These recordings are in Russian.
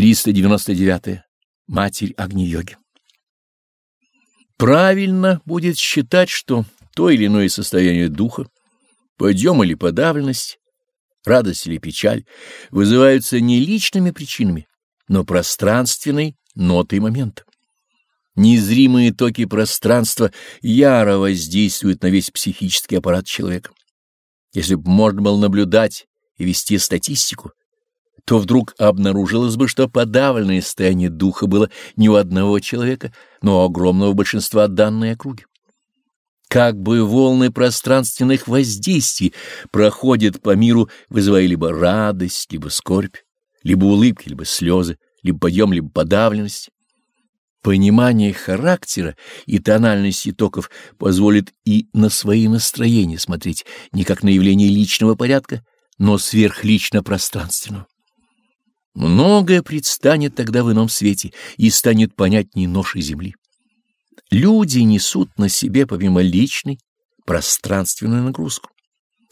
399. -е. Матерь Агни-йоги. Правильно будет считать, что то или иное состояние духа, подъем или подавленность, радость или печаль вызываются не личными причинами, но пространственной нотой момента. Незримые токи пространства яро воздействуют на весь психический аппарат человека. Если бы можно было наблюдать и вести статистику, то вдруг обнаружилось бы, что подавленное состояние духа было не у одного человека, но у огромного большинства данной округи. Как бы волны пространственных воздействий проходят по миру, вызывая либо радость, либо скорбь, либо улыбки, либо слезы, либо подъем, либо подавленность. Понимание характера и тональности токов позволит и на свои настроения смотреть не как на явление личного порядка, но сверхлично-пространственного. Многое предстанет тогда в ином свете и станет понятней ношей земли. Люди несут на себе помимо личной пространственную нагрузку.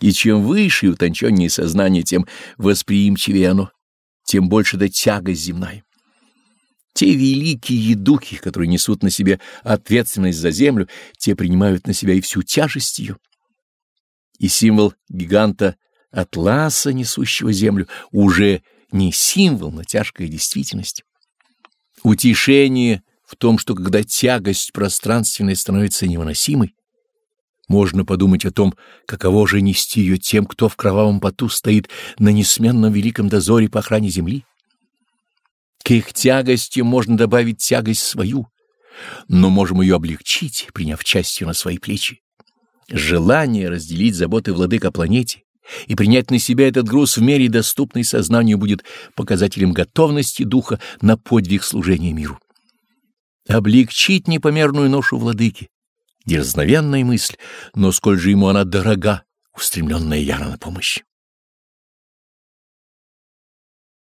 И чем выше и утонченнее сознание, тем восприимчивее оно, тем больше да тягость земная. Те великие духи, которые несут на себе ответственность за землю, те принимают на себя и всю тяжесть ее. И символ гиганта Атласа, несущего землю, уже не символ, но тяжкая действительность. Утешение в том, что когда тягость пространственная становится невыносимой, можно подумать о том, каково же нести ее тем, кто в кровавом поту стоит на несменном великом дозоре по охране земли. К их тягости можно добавить тягость свою, но можем ее облегчить, приняв частью на свои плечи. Желание разделить заботы владыка планете и принять на себя этот груз в мере, доступной сознанию, будет показателем готовности духа на подвиг служения миру. Облегчить непомерную ношу владыки — дерзновенная мысль, но сколь же ему она дорога, устремленная яро на помощь.